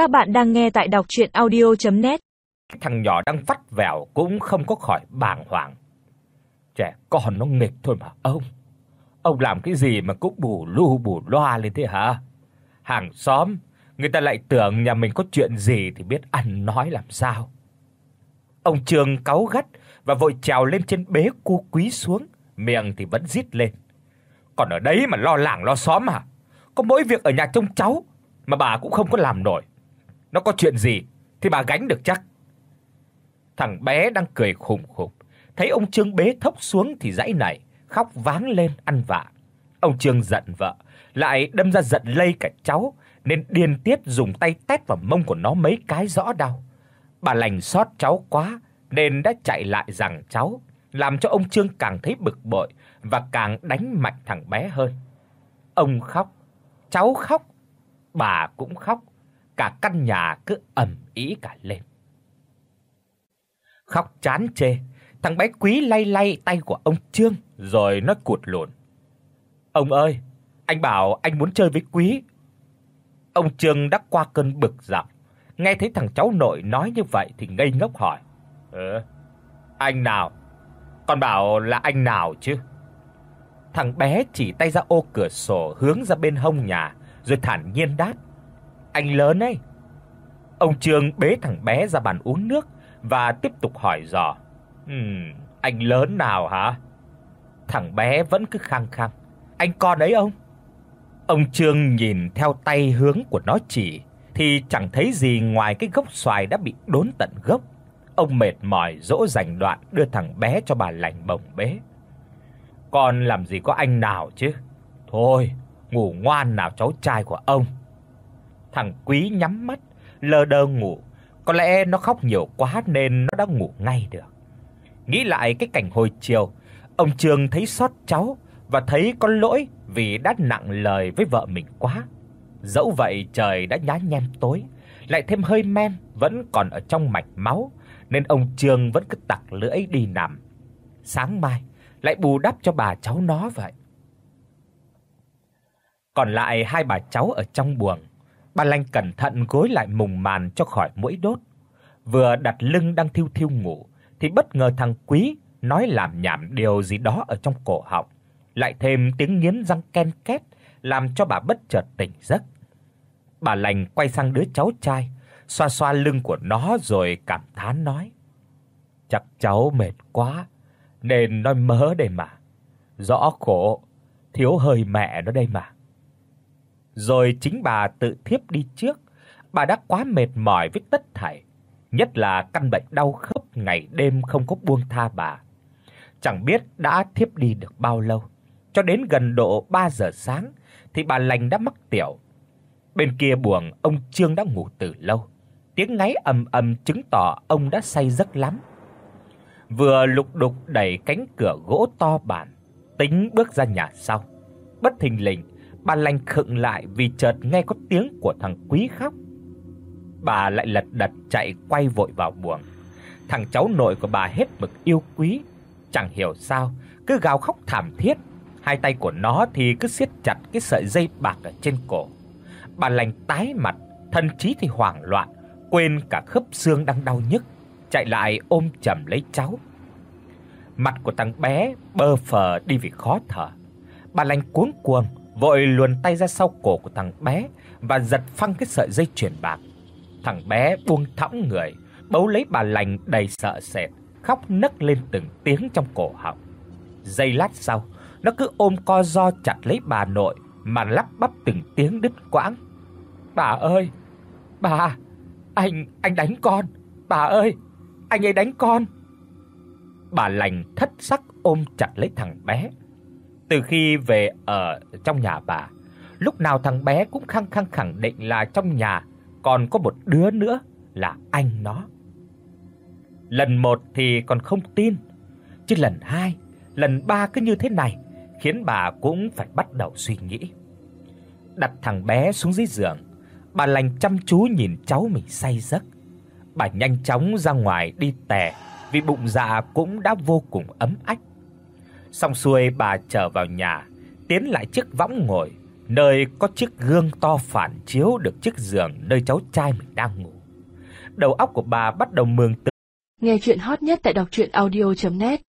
Các bạn đang nghe tại đọc audio net Thằng nhỏ đang vắt vẻo cũng không có khỏi bàng hoàng. Trẻ con nó nghịch thôi mà ông. Ông làm cái gì mà cũng bù lu bù loa lên thế hả? Hàng xóm, người ta lại tưởng nhà mình có chuyện gì thì biết ăn nói làm sao. Ông Trường cáu gắt và vội trèo lên trên bế cô quý xuống, miệng thì vẫn rít lên. Còn ở đấy mà lo làng lo xóm à? Có mỗi việc ở nhà trông cháu mà bà cũng không có làm nổi. Nó có chuyện gì thì bà gánh được chắc. Thằng bé đang cười khùng khục, thấy ông Trương bế thốc xuống thì dãy nảy, khóc váng lên ăn vạ. Ông Trương giận vợ, lại đâm ra giận lây cả cháu nên điên tiết dùng tay tét vào mông của nó mấy cái rõ đau. Bà lành xót cháu quá nên đã chạy lại rằng cháu, làm cho ông Trương càng thấy bực bội và càng đánh mạnh thằng bé hơn. Ông khóc, cháu khóc, bà cũng khóc, cả căn nhà cứ ầm ĩ cả lên. Khóc chán chê, thằng bé Quý lay lay tay của ông Trương rồi nó cụt lộn. "Ông ơi, anh bảo anh muốn chơi với Quý." Ông Trương đã qua cơn bực dọc, nghe thấy thằng cháu nội nói như vậy thì ngây ngốc hỏi: "Ờ, anh nào? Con bảo là anh nào chứ?" Thằng bé chỉ tay ra ô cửa sổ hướng ra bên hông nhà, rồi thản nhiên đáp: "Anh lớn ấy." Ông Trương bế thằng bé ra bàn uống nước và tiếp tục hỏi dò: "Ừm, anh lớn nào hả?" Thằng bé vẫn cứ khăng khăng: "Anh con ấy ông." Ông Trương nhìn theo tay hướng của nó chỉ thì chẳng thấy gì ngoài cái gốc xoài đã bị đốn tận gốc. Ông mệt mỏi dỗ dành đoạn đưa thằng bé cho bà lành bồng bế. Con làm gì có anh nào chứ? Thôi, ngủ ngoan nào cháu trai của ông. Thằng Quý nhắm mắt, lờ đờ ngủ, có lẽ nó khóc nhiều quá nên nó đã ngủ ngay được. Nghĩ lại cái cảnh hồi chiều, ông Trương thấy xót cháu và thấy có lỗi vì đã nặng lời với vợ mình quá. Dẫu vậy trời đã nhá nhem tối, lại thêm hơi men vẫn còn ở trong mạch máu nên ông Trương vẫn cứ tặc lưỡi đi nằm. Sáng mai lại bù đắp cho bà cháu nó vậy. Còn lại hai bà cháu ở trong buồng, bà Lanh cẩn thận gối lại mùng màn cho khỏi muỗi đốt. Vừa đặt lưng đang thiêu thiêu ngủ thì bất ngờ thằng Quý nói làm nhảm điều gì đó ở trong cổ họng, lại thêm tiếng nghiến răng ken két làm cho bà bất chợt tỉnh giấc. Bà Lành quay sang đứa cháu trai, xoa xoa lưng của nó rồi cảm thán nói: "Chắc cháu mệt quá nên nói mớ đây mà. Rõ khổ, thiếu hơi mẹ nó đây mà." Rồi chính bà tự thiếp đi trước, bà đã quá mệt mỏi với tất thảy, nhất là căn bệnh đau khớp ngày đêm không có buông tha bà. Chẳng biết đã thiếp đi được bao lâu, cho đến gần độ 3 giờ sáng thì bà lành đã mắc tiểu. Bên kia buồng ông Trương đã ngủ từ lâu. Tiếng ngáy ầm ầm chứng tỏ ông đã say giấc lắm. Vừa lục đục đẩy cánh cửa gỗ to bản, tính bước ra nhà sau. Bất thình lình, bà lành khựng lại vì chợt nghe có tiếng của thằng Quý khóc. Bà lại lật đật chạy quay vội vào buồng. Thằng cháu nội của bà hết mực yêu Quý, chẳng hiểu sao cứ gào khóc thảm thiết, hai tay của nó thì cứ siết chặt cái sợi dây bạc ở trên cổ. Bà lành tái mặt, thân trí thì hoảng loạn, quên cả khớp xương đang đau nhức, chạy lại ôm chầm lấy cháu. Mặt của thằng bé bơ phờ đi vì khó thở. Bà lành cuống cuồng vội luồn tay ra sau cổ của thằng bé và giật phăng cái sợi dây chuyền bạc. Thằng bé buông thõng người, bấu lấy bà lành đầy sợ sệt, khóc nấc lên từng tiếng trong cổ họng. Giây lát sau, nó cứ ôm co ro chặt lấy bà nội mà lắp bắp từng tiếng đứt quãng. "Bà ơi, bà, anh anh đánh con. Bà ơi, anh ấy đánh con." Bà lành thất sắc ôm chặt lấy thằng bé. Từ khi về ở trong nhà bà, lúc nào thằng bé cũng khăng khăng khẳng định là trong nhà còn có một đứa nữa là anh nó. Lần một thì còn không tin, chứ lần hai, lần ba cứ như thế này khiến bà cũng phải bắt đầu suy nghĩ. Đặt thằng bé xuống dưới giường, bà lành chăm chú nhìn cháu mình say giấc. Bà nhanh chóng ra ngoài đi tè vì bụng dạ cũng đã vô cùng ấm ách. Xong xuôi bà trở vào nhà, tiến lại chiếc võng ngồi, nơi có chiếc gương to phản chiếu được chiếc giường nơi cháu trai mình đang ngủ. Đầu óc của bà bắt đầu mường tượng. Nghe truyện hot nhất tại doctruyenaudio.net